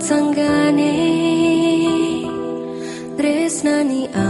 sanggane tresnani aku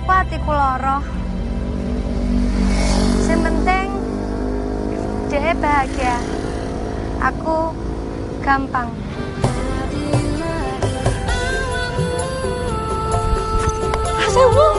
apa atiku loro. Sing penting dhek bahagia. Aku gampang. Asewu.